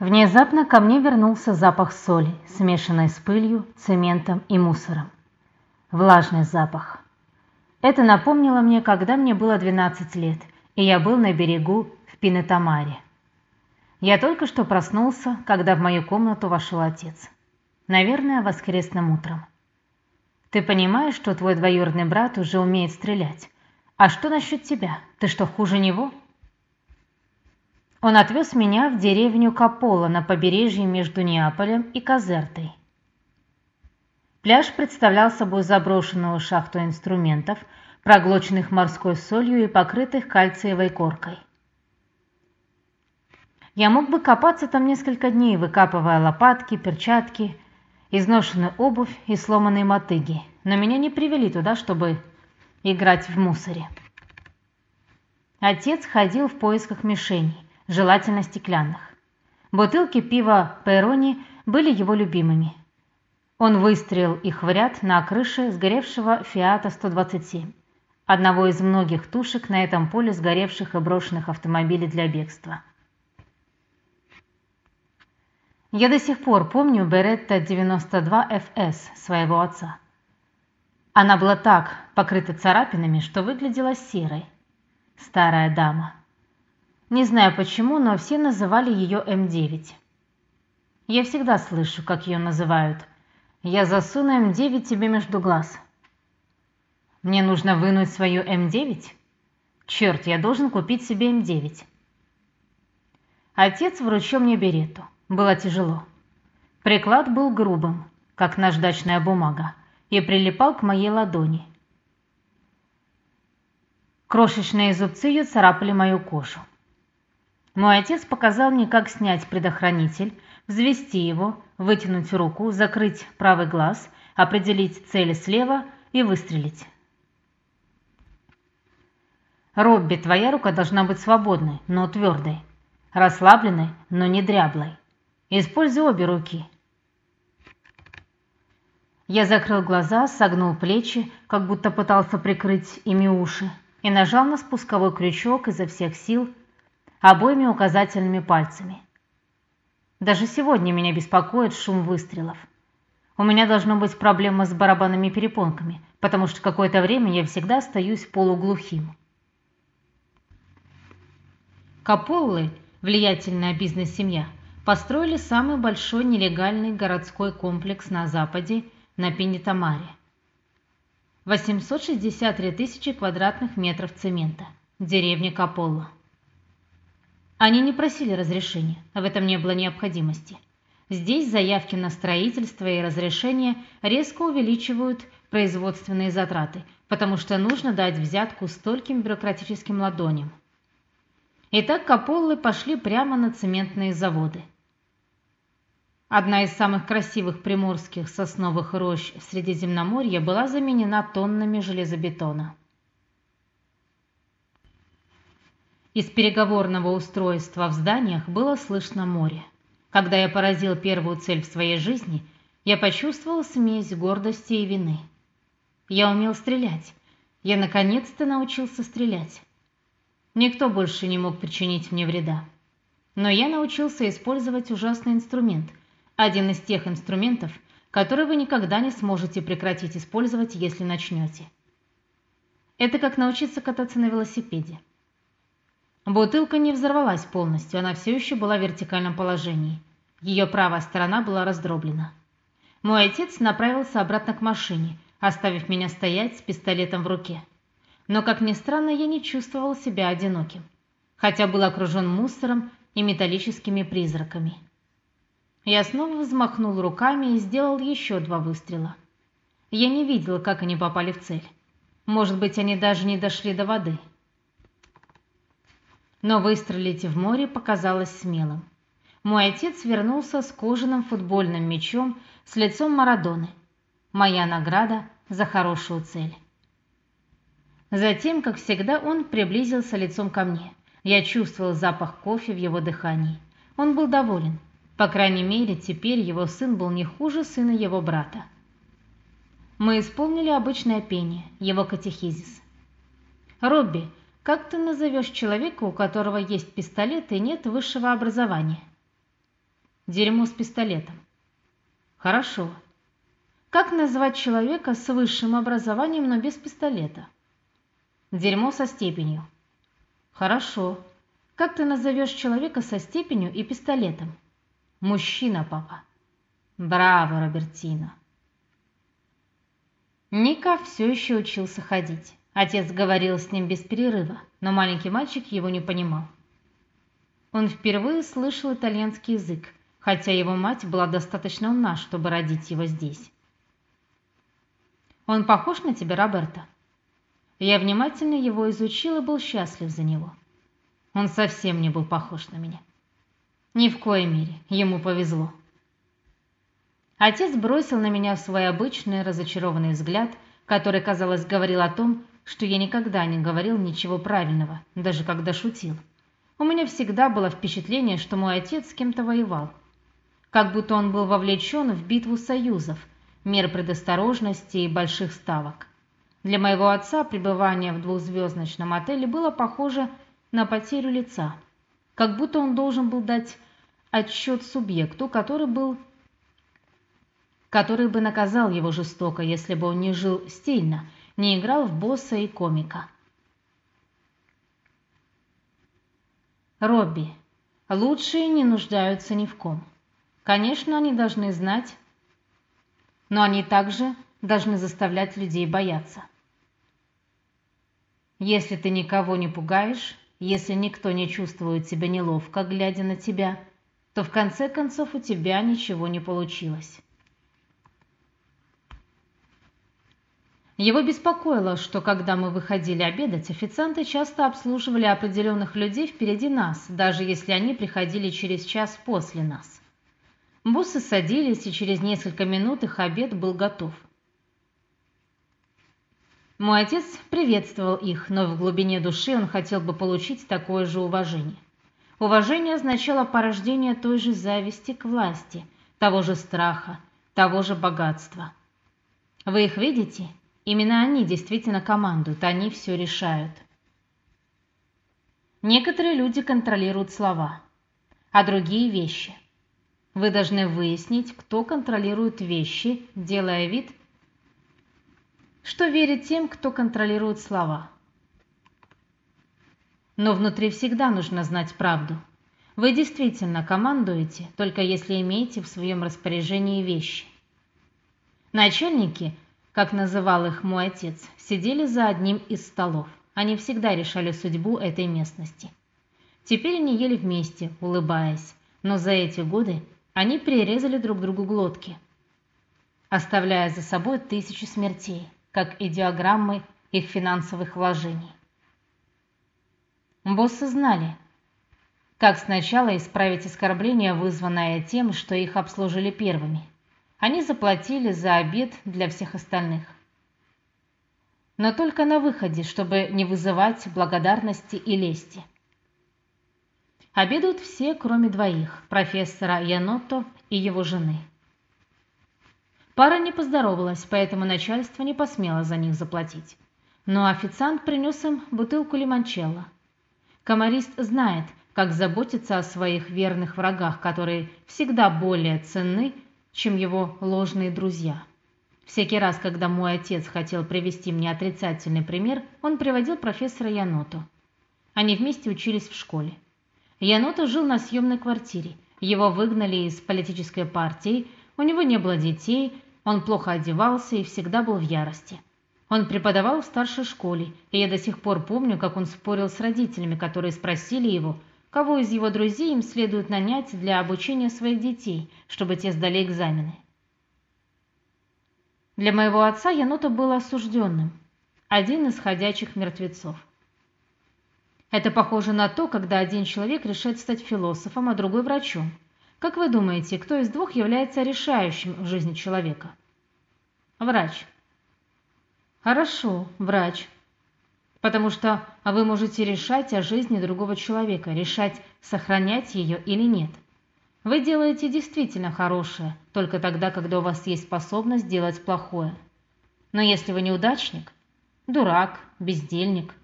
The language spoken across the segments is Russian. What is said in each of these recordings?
Внезапно ко мне вернулся запах соли, смешанной с пылью, цементом и мусором. Влажный запах. Это напомнило мне, когда мне было 12 лет, и я был на берегу в Пинетамаре. Я только что проснулся, когда в мою комнату вошел отец. Наверное, воскресным утром. Ты понимаешь, что твой двоюродный брат уже умеет стрелять? А что насчет тебя? Ты что, хуже него? Он отвез меня в деревню Капола на побережье между Неаполем и Казертой. Пляж представлял собой заброшенную шахту инструментов, проглоченных морской солью и покрытых кальциевой коркой. Я мог бы копаться там несколько дней, выкапывая лопатки, перчатки, изношенную обувь и сломанные мотыги, но меня не привели туда, чтобы играть в мусоре. Отец ходил в поисках мишеней желательно стеклянных. Бутылки пива Перони были его любимыми. Он выстрелил их в ряд на крыше сгоревшего Фиата 127, одного из многих тушек на этом поле сгоревших и брошенных автомобилей для бегства. Я до сих пор помню Беретта 92 FS своего отца. Она была так покрыта царапинами, что выглядела серой. Старая дама. Не знаю почему, но все называли ее М9. Я всегда слышу, как ее называют. Я засуну М9 тебе между глаз. Мне нужно вынуть свою М9? Черт, я должен купить себе М9. Отец вручил мне берету. Было тяжело. Приклад был грубым, как наждачная бумага, и прилипал к моей ладони. Крошечные зубцы ее царапали мою кожу. Мой отец показал мне, как снять предохранитель, взвести его, вытянуть руку, закрыть правый глаз, определить цель слева и выстрелить. Робби, твоя рука должна быть свободной, но твердой, расслабленной, но не дряблой. Используй обе руки. Я закрыл глаза, согнул плечи, как будто пытался прикрыть ими уши, и нажал на спусковой крючок изо всех сил, обоими указательными пальцами. Даже сегодня меня беспокоит шум выстрелов. У меня должно быть проблема с барабанными перепонками, потому что какое-то время я всегда остаюсь полуглухим. Каполлы, влиятельная бизнес-семья, построили самый большой нелегальный городской комплекс на западе, на Пенитамаре. 863 тысячи квадратных метров цемента. Деревня Каполла. Они не просили разрешения, в этом не было необходимости. Здесь заявки на строительство и разрешение резко увеличивают производственные затраты, потому что нужно дать взятку стольким бюрократическим ладоням. Итак, Каполлы пошли прямо на цементные заводы. Одна из самых красивых приморских сосновых рощ в Средиземноморье была заменена тоннами железобетона. Из переговорного устройства в зданиях было слышно море. Когда я поразил первую цель в своей жизни, я почувствовал смесь гордости и вины. Я умел стрелять. Я наконец-то научился стрелять. Никто больше не мог причинить мне вреда. Но я научился использовать ужасный инструмент, один из тех инструментов, которые вы никогда не сможете прекратить использовать, если начнете. Это как научиться кататься на велосипеде. Бутылка не взорвалась полностью, она все еще была в вертикальном положении. Ее правая сторона была раздроблена. Мой отец направился обратно к машине, оставив меня стоять с пистолетом в руке. Но, как ни странно, я не чувствовал себя одиноким, хотя был окружен мусором и металлическими призраками. Я снова взмахнул руками и сделал еще два выстрела. Я не видел, как они попали в цель. Может быть, они даже не дошли до воды но выстрелить в море показалось смелым. Мой отец вернулся с кожаным футбольным мячом с лицом Марадоны. Моя награда за хорошую цель. Затем, как всегда, он приблизился лицом ко мне. Я чувствовал запах кофе в его дыхании. Он был доволен. По крайней мере, теперь его сын был не хуже сына его брата. Мы исполнили обычное пение, его катехизис. «Робби, как ты назовешь человека, у которого есть пистолет и нет высшего образования? Дерьмо с пистолетом. Хорошо. Как назвать человека с высшим образованием, но без пистолета? Дерьмо со степенью. Хорошо. Как ты назовешь человека со степенью и пистолетом? Мужчина, папа. Браво, Робертино. Ника все еще учился ходить. Отец говорил с ним без перерыва, но маленький мальчик его не понимал. Он впервые слышал итальянский язык, хотя его мать была достаточно умна, чтобы родить его здесь. Он похож на тебя, Роберто? Я внимательно его изучил и был счастлив за него. Он совсем не был похож на меня. Ни в коей мере, ему повезло. Отец бросил на меня свой обычный разочарованный взгляд, который, казалось, говорил о том, что я никогда не говорил ничего правильного, даже когда шутил. У меня всегда было впечатление, что мой отец с кем-то воевал. Как будто он был вовлечен в битву союзов, мер предосторожности и больших ставок. Для моего отца пребывание в двухзвездочном отеле было похоже на потерю лица, как будто он должен был дать отчет субъекту, который был который бы наказал его жестоко, если бы он не жил стильно не играл в босса и комика. Робби. Лучшие не нуждаются ни в ком. Конечно, они должны знать, но они также должны заставлять людей бояться. Если ты никого не пугаешь, если никто не чувствует себя неловко, глядя на тебя, то в конце концов у тебя ничего не получилось. Его беспокоило, что когда мы выходили обедать, официанты часто обслуживали определенных людей впереди нас, даже если они приходили через час после нас. Боссы садились, и через несколько минут их обед был готов. Мой отец приветствовал их, но в глубине души он хотел бы получить такое же уважение. Уважение означало порождение той же зависти к власти, того же страха, того же богатства. Вы их видите? Именно они действительно командуют, они все решают. Некоторые люди контролируют слова, а другие вещи. Вы должны выяснить, кто контролирует вещи, делая вид, что верит тем, кто контролирует слова. Но внутри всегда нужно знать правду. Вы действительно командуете, только если имеете в своем распоряжении вещи. Начальники – как называл их мой отец, сидели за одним из столов. Они всегда решали судьбу этой местности. Теперь они ели вместе, улыбаясь, но за эти годы они перерезали друг другу глотки, оставляя за собой тысячи смертей, как и диаграммы их финансовых вложений. Боссы знали, как сначала исправить оскорбление, вызванное тем, что их обслужили первыми – они заплатили за обед для всех остальных. Но только на выходе, чтобы не вызывать благодарности и лести. Обедают все, кроме двоих: профессора Яното и его жены. Пара не поздоровалась, поэтому начальство не посмело за них заплатить. Но официант принес им бутылку лимончелло. Комарист знает, как заботиться о своих верных врагах, которые всегда более ценны, чем его ложные друзья. Всякий раз, когда мой отец хотел привести мне отрицательный пример, он приводил профессора Яноту. Они вместе учились в школе. Яното жил на съемной квартире. Его выгнали из политической партии, у него не было детей, он плохо одевался и всегда был в ярости. Он преподавал в старшей школе, и я до сих пор помню, как он спорил с родителями, которые спросили его, кого из его друзей им следует нанять для обучения своих детей, чтобы те сдали экзамены. Для моего отца Янота был осужденным, один из ходячих мертвецов. Это похоже на то, когда один человек решает стать философом, а другой врачом. Как вы думаете, кто из двух является решающим в жизни человека? Врач. Хорошо, врач потому что вы можете решать о жизни другого человека, решать, сохранять ее или нет. Вы делаете действительно хорошее только тогда, когда у вас есть способность делать плохое. Но если вы неудачник, дурак, бездельник,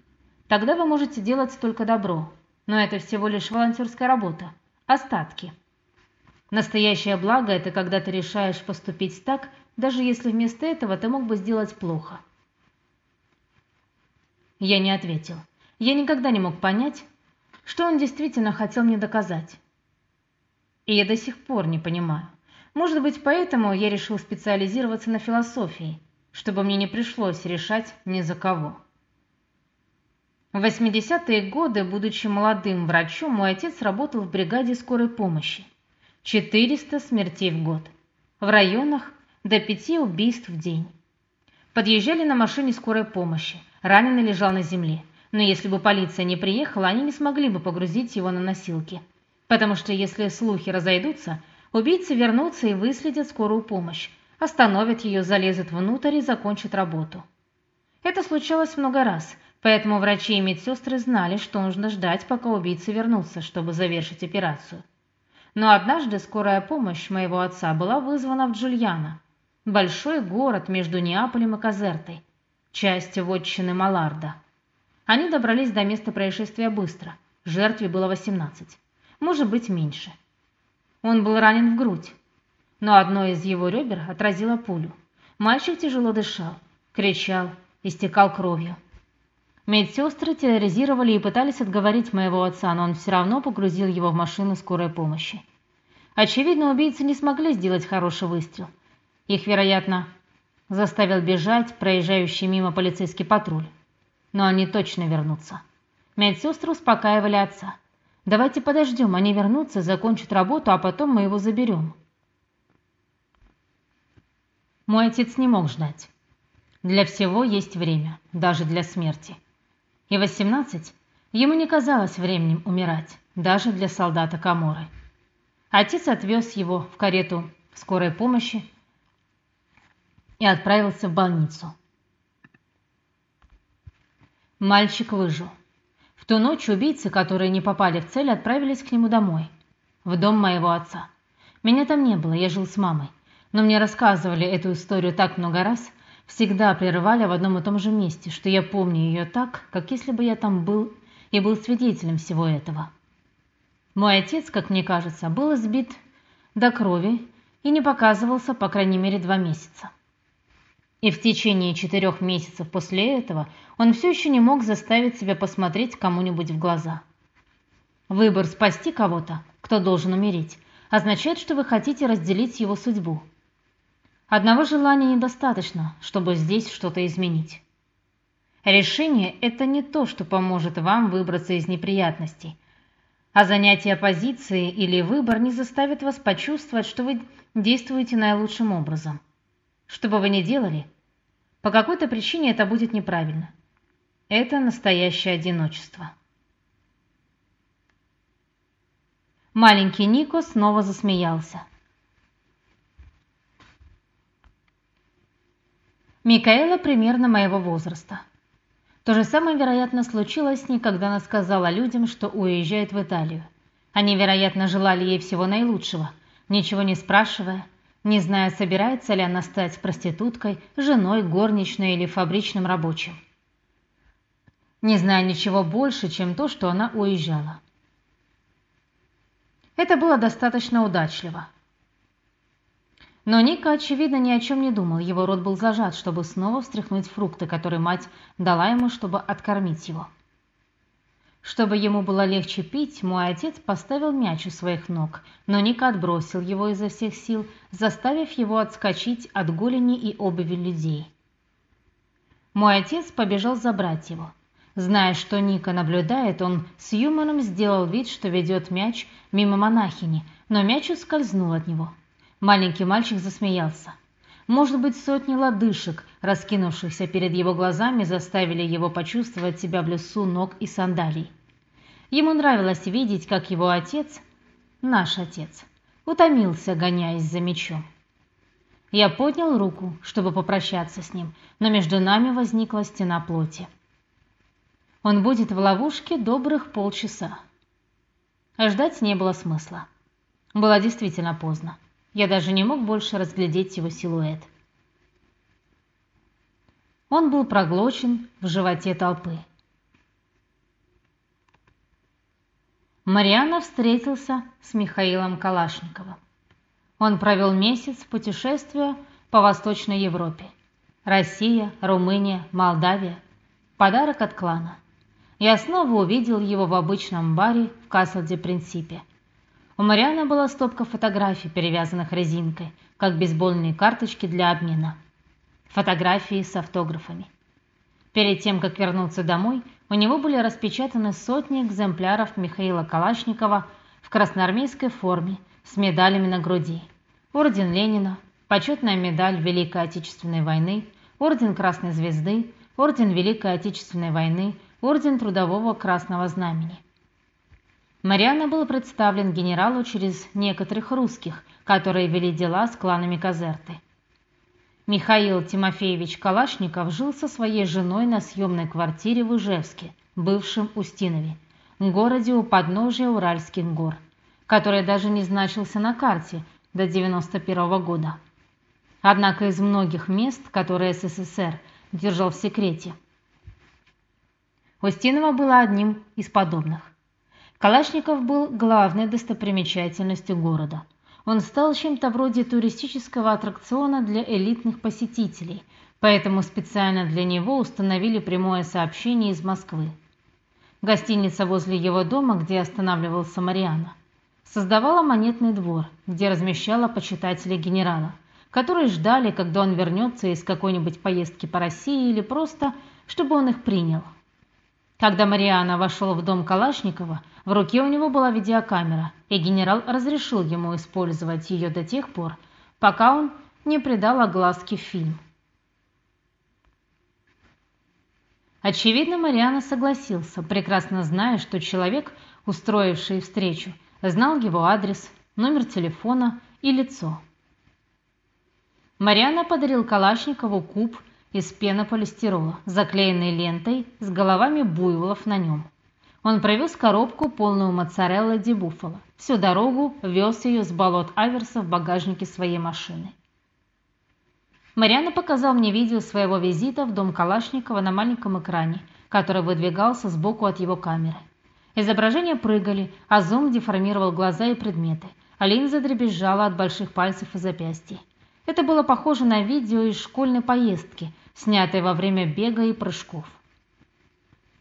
тогда вы можете делать только добро. Но это всего лишь волонтерская работа, остатки. Настоящее благо – это когда ты решаешь поступить так, даже если вместо этого ты мог бы сделать плохо. Я не ответил. Я никогда не мог понять, что он действительно хотел мне доказать. И я до сих пор не понимаю. Может быть, поэтому я решил специализироваться на философии, чтобы мне не пришлось решать ни за кого. В 80-е годы, будучи молодым врачом, мой отец работал в бригаде скорой помощи. 400 смертей в год. В районах до пяти убийств в день. Подъезжали на машине скорой помощи. Раненый лежал на земле. Но если бы полиция не приехала, они не смогли бы погрузить его на носилки. Потому что если слухи разойдутся, убийцы вернутся и выследят скорую помощь, остановят ее, залезут внутрь и закончат работу. Это случалось много раз, поэтому врачи и медсестры знали, что нужно ждать, пока убийцы вернутся, чтобы завершить операцию. Но однажды скорая помощь моего отца была вызвана в Джульяно, большой город между Неаполем и Казертой, часть вотчины Маларда. Они добрались до места происшествия быстро. Жертве было 18, может быть, меньше. Он был ранен в грудь, но одно из его ребер отразило пулю. Мальчик тяжело дышал, кричал, истекал кровью. Медсестры терроризировали и пытались отговорить моего отца, но он все равно погрузил его в машину скорой помощи. Очевидно, убийцы не смогли сделать хороший выстрел. Их, вероятно, заставил бежать проезжающий мимо полицейский патруль. Но они точно вернутся. Медсестры успокаивали отца. «Давайте подождем, они вернутся, закончат работу, а потом мы его заберем». Мой отец не мог ждать. Для всего есть время, даже для смерти. И восемнадцать ему не казалось временем умирать, даже для солдата Каморы. Отец отвез его в карету скорой помощи и отправился в больницу. Мальчик выжил. В ту ночь убийцы, которые не попали в цель, отправились к нему домой, в дом моего отца. Меня там не было, я жил с мамой. Но мне рассказывали эту историю так много раз, всегда прерывали в одном и том же месте, что я помню ее так, как если бы я там был и был свидетелем всего этого. Мой отец, как мне кажется, был избит до крови и не показывался, по крайней мере, два месяца. И в течение четырех месяцев после этого он все еще не мог заставить себя посмотреть кому-нибудь в глаза. Выбор спасти кого-то, кто должен умереть, означает, что вы хотите разделить его судьбу. Одного желания недостаточно, чтобы здесь что-то изменить. Решение – это не то, что поможет вам выбраться из неприятностей, а занятие позиции или выбор не заставит вас почувствовать, что вы действуете наилучшим образом. Что бы вы ни делали, по какой-то причине это будет неправильно. Это настоящее одиночество. Маленький Нико снова засмеялся. Микаэла примерно моего возраста. То же самое, вероятно, случилось с ней, когда она сказала людям, что уезжает в Италию. Они, вероятно, желали ей всего наилучшего, ничего не спрашивая, не зная, собирается ли она стать проституткой, женой, горничной или фабричным рабочим. Не зная ничего больше, чем то, что она уезжала. Это было достаточно удачливо. Но Ника, очевидно, ни о чем не думал. Его рот был зажат, чтобы снова встряхнуть фрукты, которые мать дала ему, чтобы откормить его. Чтобы ему было легче пить, мой отец поставил мяч у своих ног, но Ник отбросил его изо всех сил, заставив его отскочить от голени и обуви людей. Мой отец побежал забрать его. Зная, что Ника наблюдает, он с юмором сделал вид, что ведет мяч мимо монахини, но мяч ускользнул от него. Маленький мальчик засмеялся. Может быть, сотни лодыжек, раскинувшихся перед его глазами, заставили его почувствовать себя в лесу ног и сандалий. Ему нравилось видеть, как его отец, наш отец, утомился, гоняясь за мечом. Я поднял руку, чтобы попрощаться с ним, но между нами возникла стена плоти. Он будет в ловушке добрых полчаса. ждать не было смысла. Было действительно поздно. Я даже не мог больше разглядеть его силуэт. Он был проглочен в животе толпы. Мариана встретился с Михаилом Калашниковым. Он провел месяц путешествуя по Восточной Европе. Россия, Румыния, Молдавия. Подарок от клана. Я снова увидел его в обычном баре в Касл-де-Принципе. У Марианы была стопка фотографий, перевязанных резинкой, как бейсбольные карточки для обмена. Фотографии с автографами. Перед тем, как вернуться домой, у него были распечатаны сотни экземпляров Михаила Калашникова в красноармейской форме с медалями на груди. Орден Ленина, почетная медаль Великой Отечественной войны, орден Красной Звезды, орден Великой Отечественной войны, орден Трудового Красного Знамени. Мариана был представлен генералу через некоторых русских, которые вели дела с кланами Казерты. Михаил Тимофеевич Калашников жил со своей женой на съемной квартире в Ижевске, бывшем Устинове, городе у подножия Уральских гор, который даже не значился на карте до 91 года. Однако из многих мест, которые СССР держал в секрете, Устинова была одним из подобных. Калашников был главной достопримечательностью города. Он стал чем-то вроде туристического аттракциона для элитных посетителей, поэтому специально для него установили прямое сообщение из Москвы. Гостиница возле его дома, где останавливался Мариана, создавала монетный двор, где размещала почитателей генерала, которые ждали, когда он вернется из какой-нибудь поездки по России или просто, чтобы он их принял. Когда Мариана вошел в дом Калашникова, в руке у него была видеокамера, и генерал разрешил ему использовать ее до тех пор, пока он не придал огласке фильм. Очевидно, Мариана согласился, прекрасно зная, что человек, устроивший встречу, знал его адрес, номер телефона и лицо. Мариана подарил Калашникову куб из пенополистирола, заклеенный лентой с головами буйволов на нем. Он привез коробку, полную моцареллы ди буффало. Всю дорогу вез ее с болот Аверса в багажнике своей машины. Мариана показал мне видео своего визита в дом Калашникова на маленьком экране, который выдвигался сбоку от его камеры. Изображения прыгали, а зум деформировал глаза и предметы, а линза дребезжала от больших пальцев и запястий. Это было похоже на видео из школьной поездки, снятое во время бега и прыжков.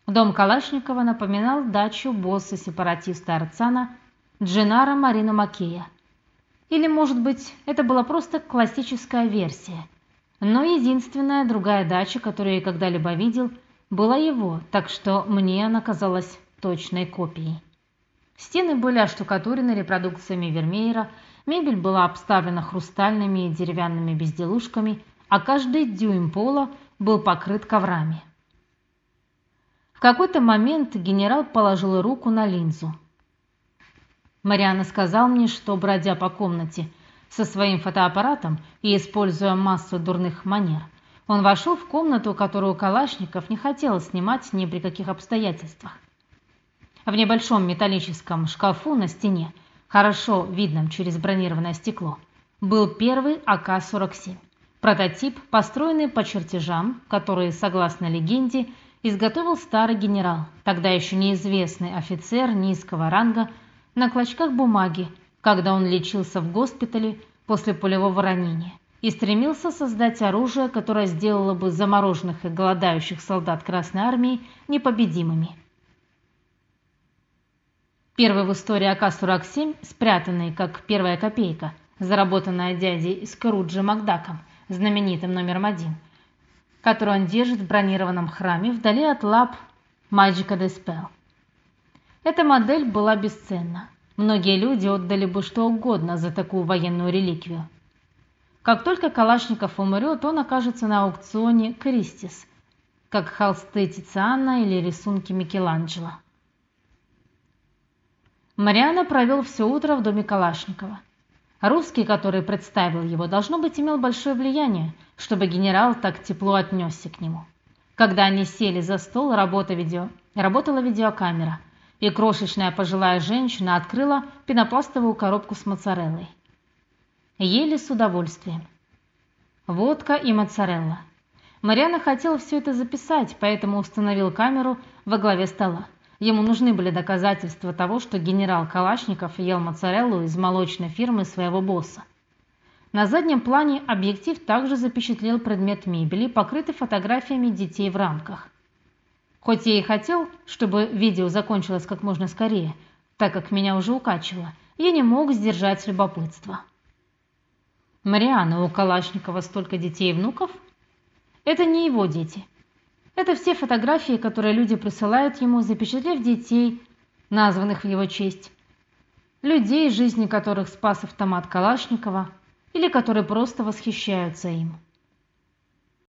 Дом Калашникова напоминал дачу босса сепаратиста Арцана Джинара Марина Макея. Или, может быть, это была просто классическая версия. Но единственная другая дача, которую я когда-либо видел, была его, так что мне она казалась точной копией. Стены были оштукатурены репродукциями Вермеера, мебель была обставлена хрустальными и деревянными безделушками, а каждый дюйм пола был покрыт коврами. В какой-то момент генерал положил руку на линзу. Мариана сказал мне, что бродя по комнате со своим фотоаппаратом и используя массу дурных манер, он вошел в комнату, которую Калашников не хотел снимать ни при каких обстоятельствах. В небольшом металлическом шкафу на стене, хорошо видном через бронированное стекло, был первый АК-47. Прототип, построенный по чертежам, которые, согласно легенде, изготовил старый генерал, тогда еще неизвестный офицер низкого ранга, на клочках бумаги, когда он лечился в госпитале после пулевого ранения и стремился создать оружие, которое сделало бы замороженных и голодающих солдат Красной армии непобедимыми. Первый в истории АК-47, спрятанный как первая копейка, заработанная дядей Скруджи Макдаком, знаменитым номером один, который он держит в бронированном храме вдали от лап de Spell. Эта модель была бесценна. Многие люди отдали бы что угодно за такую военную реликвию. Как только Калашников умрет, он окажется на аукционе Кристис, как холсты Тициана или рисунки Микеланджело. Мариана провел все утро в доме Калашникова. Русский, который представил его, должно быть, имел большое влияние, чтобы генерал так тепло отнесся к нему. Когда они сели за стол, работа видео... работала видеокамера, и крошечная пожилая женщина открыла пенопластовую коробку с моцареллой. Ели с удовольствием. Водка и моцарелла. Мариана хотела все это записать, поэтому установил камеру во главе стола. Ему нужны были доказательства того, что генерал Калашников ел моцареллу из молочной фирмы своего босса. На заднем плане объектив также запечатлел предмет мебели, покрытый фотографиями детей в рамках. Хоть я и хотел, чтобы видео закончилось как можно скорее, так как меня уже укачивало, я не мог сдержать любопытство. Мариана, у Калашникова столько детей и внуков? Это не его дети. Это все фотографии, которые люди присылают ему, запечатлев детей, названных в его честь. Людей, жизни которых спас автомат Калашникова, или которые просто восхищаются им.